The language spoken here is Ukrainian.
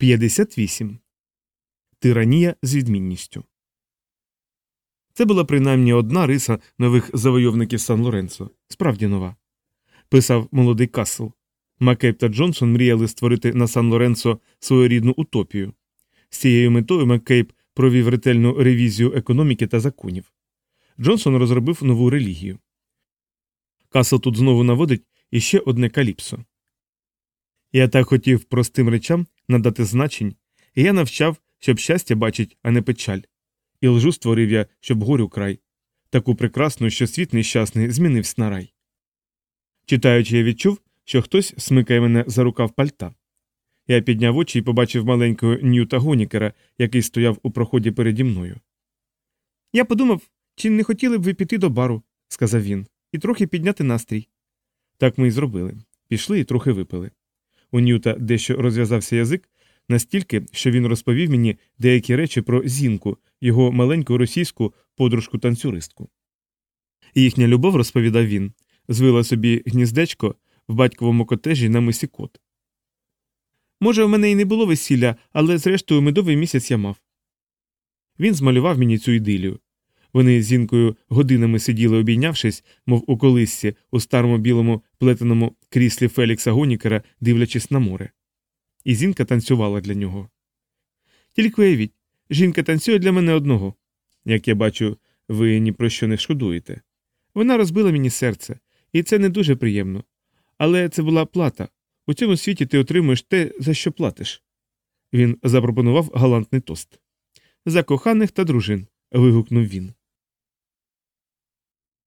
58. Тиранія з відмінністю. Це була принаймні одна риса нових завойовників Сан Лоренцо. Справді нова. Писав молодий Касл. Маккейб та Джонсон мріяли створити на Сан Лоренцо своєрідну утопію. З цією метою Маккейб провів ретельну ревізію економіки та законів. Джонсон розробив нову релігію. Касл тут знову наводить іще одне каліпсо. Я так хотів простим речам надати значень, і я навчав, щоб щастя бачить, а не печаль. І лжу створив я, щоб горю край, таку прекрасну, що світ нещасний змінився на рай. Читаючи, я відчув, що хтось смикає мене за рукав пальта. Я підняв очі і побачив маленького Ньюта Гонікера, який стояв у проході переді мною. Я подумав, чи не хотіли б ви піти до бару, сказав він, і трохи підняти настрій. Так ми й зробили. Пішли і трохи випили. У Ньюта дещо розв'язався язик настільки, що він розповів мені деякі речі про зінку, його маленьку російську подружку танцюристку. Їхня любов, розповідав він, звила собі гніздечко в батьковому котежі на мисі кот. Може, в мене і не було весілля, але зрештою медовий місяць я мав. Він змалював мені цю ідилію. Вони з зінкою годинами сиділи, обійнявшись, мов у колиссі, у старому білому плетеному кріслі Фелікса Гонікера, дивлячись на море. І зінка танцювала для нього. Тільки уявіть, жінка танцює для мене одного. Як я бачу, ви ні про що не шкодуєте. Вона розбила мені серце, і це не дуже приємно. Але це була плата. У цьому світі ти отримуєш те, за що платиш. Він запропонував галантний тост. За коханих та дружин. вигукнув він.